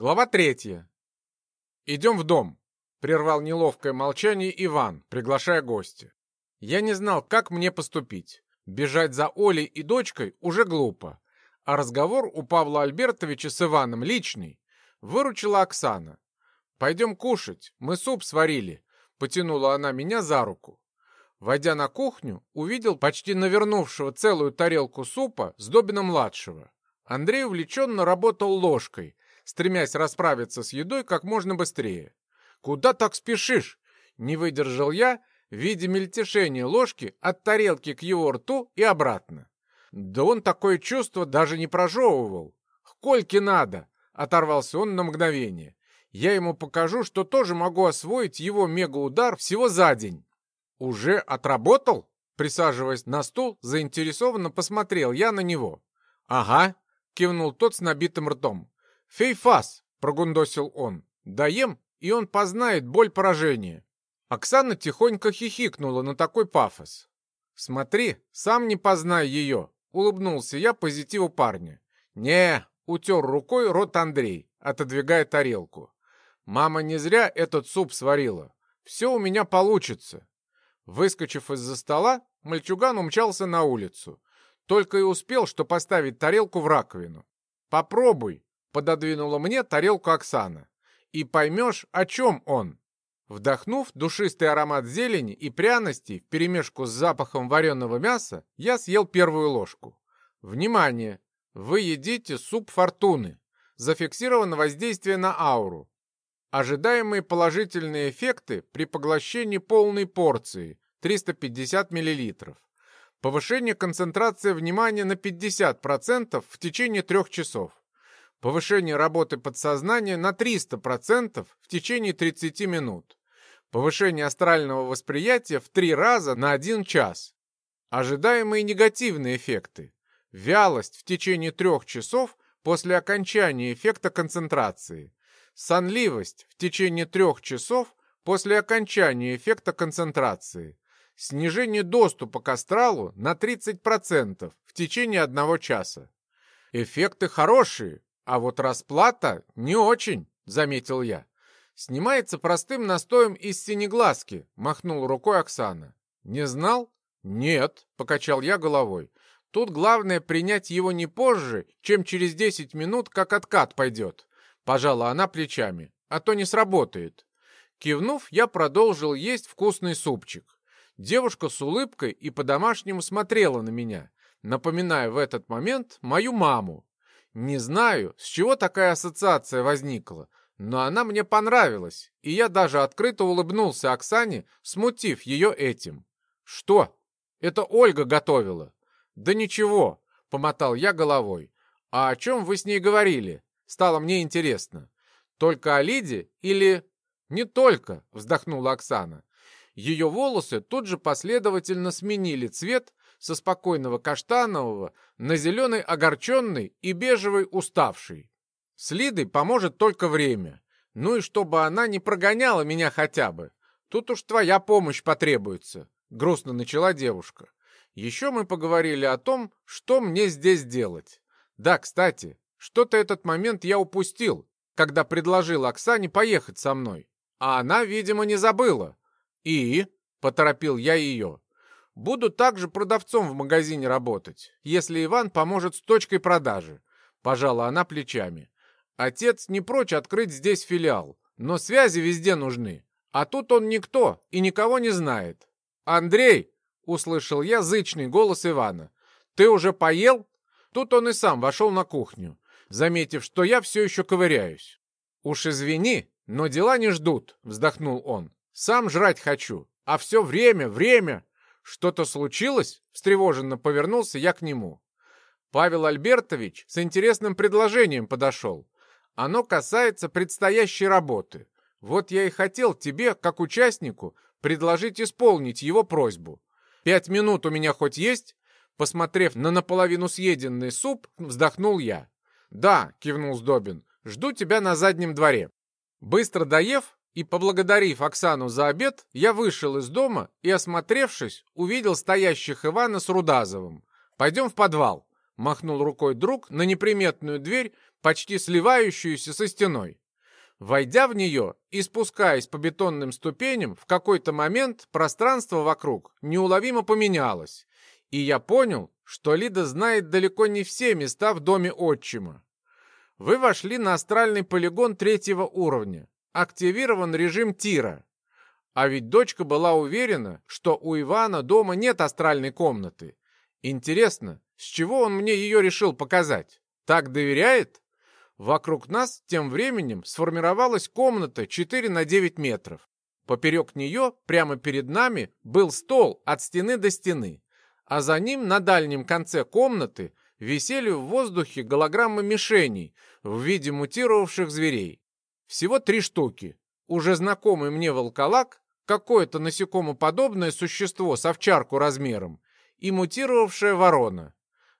Глава третья. «Идем в дом», — прервал неловкое молчание Иван, приглашая гостя. Я не знал, как мне поступить. Бежать за Олей и дочкой уже глупо. А разговор у Павла Альбертовича с Иваном личный. Выручила Оксана. «Пойдем кушать, мы суп сварили», — потянула она меня за руку. Войдя на кухню, увидел почти навернувшего целую тарелку супа с Добина-младшего. Андрей увлеченно работал ложкой, стремясь расправиться с едой как можно быстрее. «Куда так спешишь?» Не выдержал я, видя мельтешение ложки от тарелки к его рту и обратно. Да он такое чувство даже не прожевывал. «Кольке надо!» — оторвался он на мгновение. «Я ему покажу, что тоже могу освоить его мегаудар всего за день». «Уже отработал?» Присаживаясь на стул, заинтересованно посмотрел я на него. «Ага», — кивнул тот с набитым ртом. «Фейфас!» — прогундосил он. «Даем, и он познает боль поражения». Оксана тихонько хихикнула на такой пафос. «Смотри, сам не познай ее!» — улыбнулся я позитиву парня. «Не!» — утер рукой рот Андрей, отодвигая тарелку. «Мама не зря этот суп сварила. Все у меня получится». Выскочив из-за стола, мальчуган умчался на улицу. Только и успел, что поставить тарелку в раковину. «Попробуй!» Пододвинула мне тарелку Оксана. «И поймешь, о чем он». Вдохнув душистый аромат зелени и пряностей вперемешку с запахом вареного мяса, я съел первую ложку. Внимание! Вы едите суп фортуны. Зафиксировано воздействие на ауру. Ожидаемые положительные эффекты при поглощении полной порции 350 мл. Повышение концентрации внимания на 50% в течение трех часов. Повышение работы подсознания на 300% в течение 30 минут. Повышение астрального восприятия в 3 раза на 1 час. Ожидаемые негативные эффекты. Вялость в течение 3 часов после окончания эффекта концентрации. Сонливость в течение 3 часов после окончания эффекта концентрации. Снижение доступа к астралу на 30% в течение одного часа. Эффекты хорошие, а вот расплата не очень, заметил я. Снимается простым настоем из синеглазки, махнул рукой Оксана. Не знал? Нет, покачал я головой. Тут главное принять его не позже, чем через десять минут, как откат пойдет. Пожала она плечами, а то не сработает. Кивнув, я продолжил есть вкусный супчик. Девушка с улыбкой и по-домашнему смотрела на меня, напоминая в этот момент мою маму, не знаю, с чего такая ассоциация возникла, но она мне понравилась, и я даже открыто улыбнулся Оксане, смутив ее этим. «Что? Это Ольга готовила?» «Да ничего», — помотал я головой. «А о чем вы с ней говорили?» Стало мне интересно. «Только о Лиде или...» «Не только», — вздохнула Оксана. Ее волосы тут же последовательно сменили цвет со спокойного каштанового на зеленый огорченный и бежевый уставший. С Лидой поможет только время. Ну и чтобы она не прогоняла меня хотя бы. Тут уж твоя помощь потребуется, грустно начала девушка. Еще мы поговорили о том, что мне здесь делать. Да, кстати, что-то этот момент я упустил, когда предложил Оксане поехать со мной. А она, видимо, не забыла. И, поторопил я ее, Буду также продавцом в магазине работать, если Иван поможет с точкой продажи. Пожала она плечами. Отец не прочь открыть здесь филиал, но связи везде нужны. А тут он никто и никого не знает. «Андрей!» — услышал я зычный голос Ивана. «Ты уже поел?» Тут он и сам вошел на кухню, заметив, что я все еще ковыряюсь. «Уж извини, но дела не ждут», — вздохнул он. «Сам жрать хочу, а все время, время!» «Что-то случилось?» — встревоженно повернулся я к нему. Павел Альбертович с интересным предложением подошел. Оно касается предстоящей работы. Вот я и хотел тебе, как участнику, предложить исполнить его просьбу. Пять минут у меня хоть есть?» Посмотрев на наполовину съеденный суп, вздохнул я. «Да», — кивнул Сдобин, — «жду тебя на заднем дворе». Быстро доев, и, поблагодарив Оксану за обед, я вышел из дома и, осмотревшись, увидел стоящих Ивана с Рудазовым. «Пойдем в подвал», — махнул рукой друг на неприметную дверь, почти сливающуюся со стеной. Войдя в нее и спускаясь по бетонным ступеням, в какой-то момент пространство вокруг неуловимо поменялось, и я понял, что Лида знает далеко не все места в доме отчима. Вы вошли на астральный полигон третьего уровня. Активирован режим тира. А ведь дочка была уверена, что у Ивана дома нет астральной комнаты. Интересно, с чего он мне ее решил показать? Так доверяет? Вокруг нас тем временем сформировалась комната 4 на 9 метров. Поперек нее, прямо перед нами, был стол от стены до стены, а за ним на дальнем конце комнаты висели в воздухе голограммы мишеней в виде мутировавших зверей. Всего три штуки. Уже знакомый мне волколак, какое-то насекомоподобное существо с овчарку размером и мутировавшая ворона.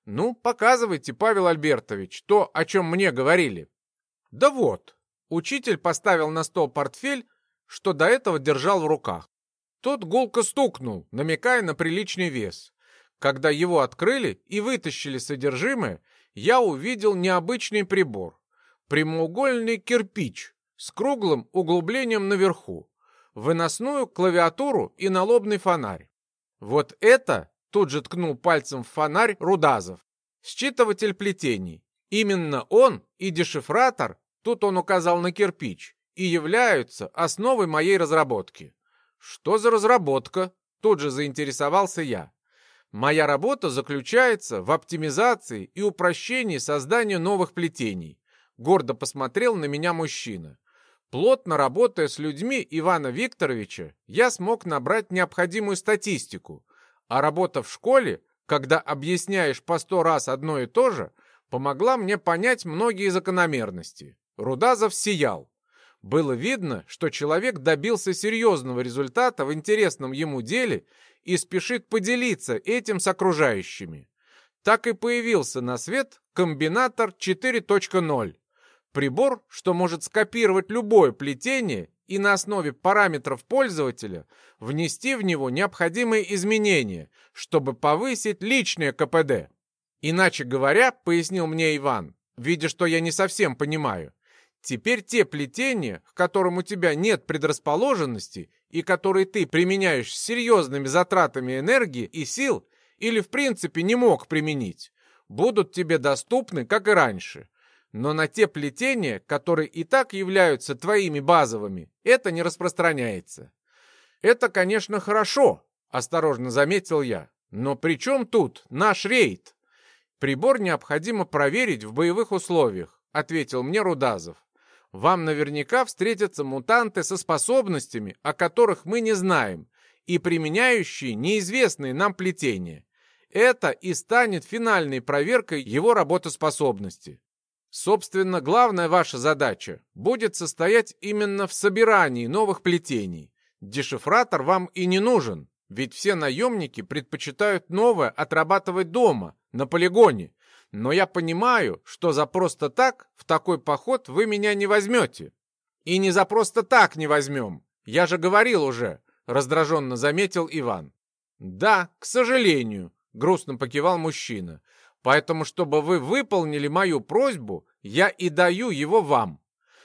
«Ну, показывайте, Павел Альбертович, то, о чем мне говорили». «Да вот». Учитель поставил на стол портфель, что до этого держал в руках. Тот гулко стукнул, намекая на приличный вес. Когда его открыли и вытащили содержимое, я увидел необычный прибор. Прямоугольный кирпич с круглым углублением наверху, выносную клавиатуру и налобный фонарь. Вот это Тут же ткнул пальцем в фонарь Рудазов. Считыватель плетений. Именно он и дешифратор, тут он указал на кирпич, и являются основой моей разработки. Что за разработка? Тут же заинтересовался я. Моя работа заключается в оптимизации и упрощении создания новых плетений. Гордо посмотрел на меня мужчина. Плотно работая с людьми Ивана Викторовича, я смог набрать необходимую статистику, а работа в школе, когда объясняешь по сто раз одно и то же, помогла мне понять многие закономерности. Рудазов сиял. Было видно, что человек добился серьезного результата в интересном ему деле и спешит поделиться этим с окружающими. Так и появился на свет комбинатор 4.0. Прибор, что может скопировать любое плетение и на основе параметров пользователя внести в него необходимые изменения, чтобы повысить личное КПД. Иначе говоря, пояснил мне Иван, видя, что я не совсем понимаю, теперь те плетения, к которым у тебя нет предрасположенности и которые ты применяешь с серьезными затратами энергии и сил или в принципе не мог применить, будут тебе доступны, как и раньше. Но на те плетения, которые и так являются твоими базовыми, это не распространяется. Это, конечно, хорошо, осторожно заметил я. Но при чем тут наш рейд? Прибор необходимо проверить в боевых условиях, ответил мне Рудазов. Вам наверняка встретятся мутанты со способностями, о которых мы не знаем, и применяющие неизвестные нам плетения. Это и станет финальной проверкой его работоспособности. Собственно, главная ваша задача будет состоять именно в собирании новых плетений. Дешифратор вам и не нужен, ведь все наемники предпочитают новое отрабатывать дома, на полигоне. Но я понимаю, что за просто так в такой поход вы меня не возьмете. И не за просто так не возьмем. Я же говорил уже, раздраженно заметил Иван. Да, к сожалению, грустно покивал мужчина. Поэтому, чтобы вы выполнили мою просьбу, я и даю его вам.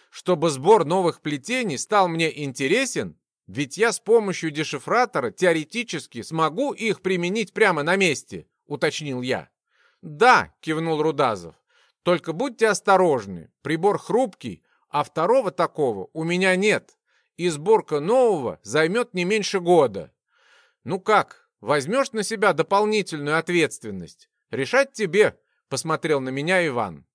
Чтобы сбор новых плетений стал мне интересен, ведь я с помощью дешифратора теоретически смогу их применить прямо на месте, уточнил я. Да, кивнул Рудазов. Только будьте осторожны, прибор хрупкий, а второго такого у меня нет, и сборка нового займет не меньше года. Ну как, возьмешь на себя дополнительную ответственность? «Решать тебе», — посмотрел на меня Иван.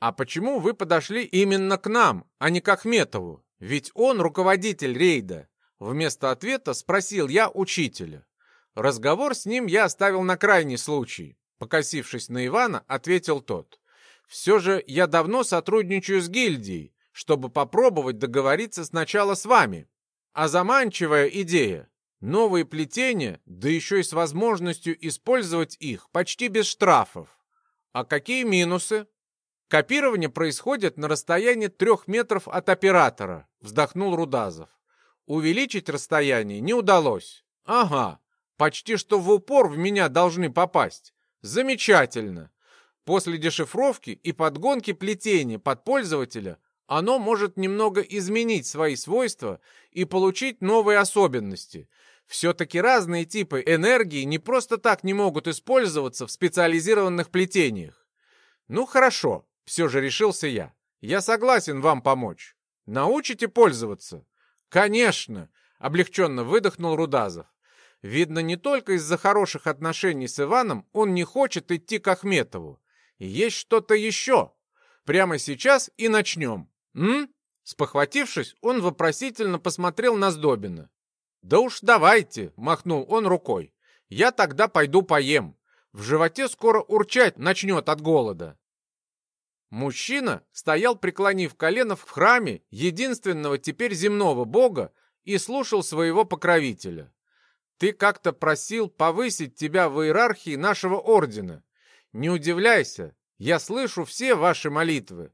«А почему вы подошли именно к нам, а не к Ахметову? Ведь он руководитель рейда». Вместо ответа спросил я учителя. Разговор с ним я оставил на крайний случай. Покосившись на Ивана, ответил тот. «Все же я давно сотрудничаю с гильдией, чтобы попробовать договориться сначала с вами. А заманчивая идея Новые плетения, да еще и с возможностью использовать их почти без штрафов. А какие минусы? Копирование происходит на расстоянии трех метров от оператора, вздохнул Рудазов. Увеличить расстояние не удалось. Ага, почти что в упор в меня должны попасть. Замечательно. После дешифровки и подгонки плетения под пользователя оно может немного изменить свои свойства и получить новые особенности. Все-таки разные типы энергии не просто так не могут использоваться в специализированных плетениях. Ну хорошо, все же решился я. Я согласен вам помочь. Научите пользоваться? Конечно, облегченно выдохнул Рудазов. Видно, не только из-за хороших отношений с Иваном он не хочет идти к Ахметову. Есть что-то еще. Прямо сейчас и начнем. М? Спохватившись, он вопросительно посмотрел на Сдобина. «Да уж давайте», — махнул он рукой. «Я тогда пойду поем. В животе скоро урчать начнет от голода». Мужчина стоял, преклонив колено в храме единственного теперь земного бога и слушал своего покровителя. «Ты как-то просил повысить тебя в иерархии нашего ордена. Не удивляйся, я слышу все ваши молитвы.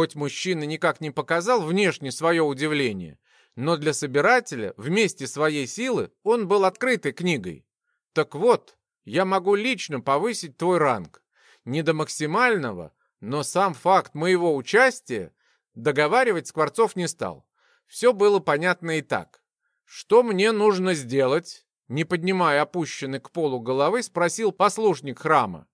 Хоть мужчина никак не показал внешне свое удивление, но для собирателя вместе своей силы он был открытой книгой. Так вот, я могу лично повысить твой ранг. Не до максимального, но сам факт моего участия договаривать Скворцов не стал. Все было понятно и так. Что мне нужно сделать? Не поднимая опущенный к полу головы, спросил послушник храма.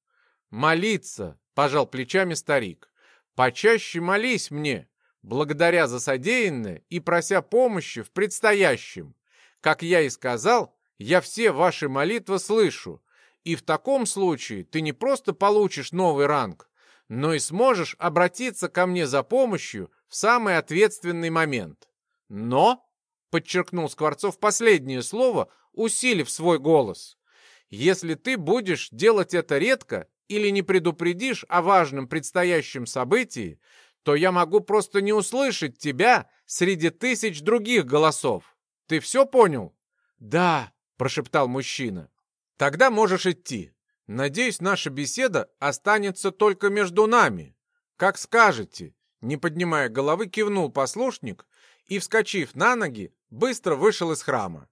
«Молиться», — пожал плечами старик. «Почаще молись мне, благодаря за содеянное и прося помощи в предстоящем. Как я и сказал, я все ваши молитвы слышу, и в таком случае ты не просто получишь новый ранг, но и сможешь обратиться ко мне за помощью в самый ответственный момент. Но, — подчеркнул Скворцов последнее слово, усилив свой голос, — если ты будешь делать это редко или не предупредишь о важном предстоящем событии, то я могу просто не услышать тебя среди тысяч других голосов. Ты все понял? Да, прошептал мужчина. Тогда можешь идти. Надеюсь, наша беседа останется только между нами. Как скажете. Не поднимая головы, кивнул послушник и, вскочив на ноги, быстро вышел из храма.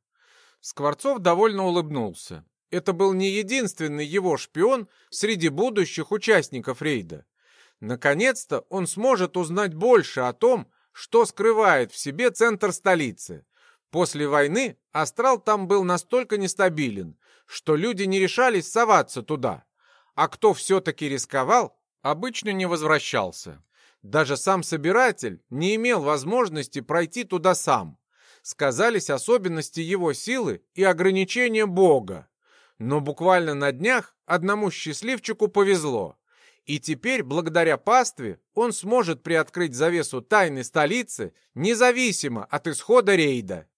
Скворцов довольно улыбнулся. Это был не единственный его шпион среди будущих участников рейда. Наконец-то он сможет узнать больше о том, что скрывает в себе центр столицы. После войны астрал там был настолько нестабилен, что люди не решались соваться туда. А кто все-таки рисковал, обычно не возвращался. Даже сам собиратель не имел возможности пройти туда сам. Сказались особенности его силы и ограничения Бога. Но буквально на днях одному счастливчику повезло. И теперь, благодаря пастве, он сможет приоткрыть завесу тайны столицы независимо от исхода рейда.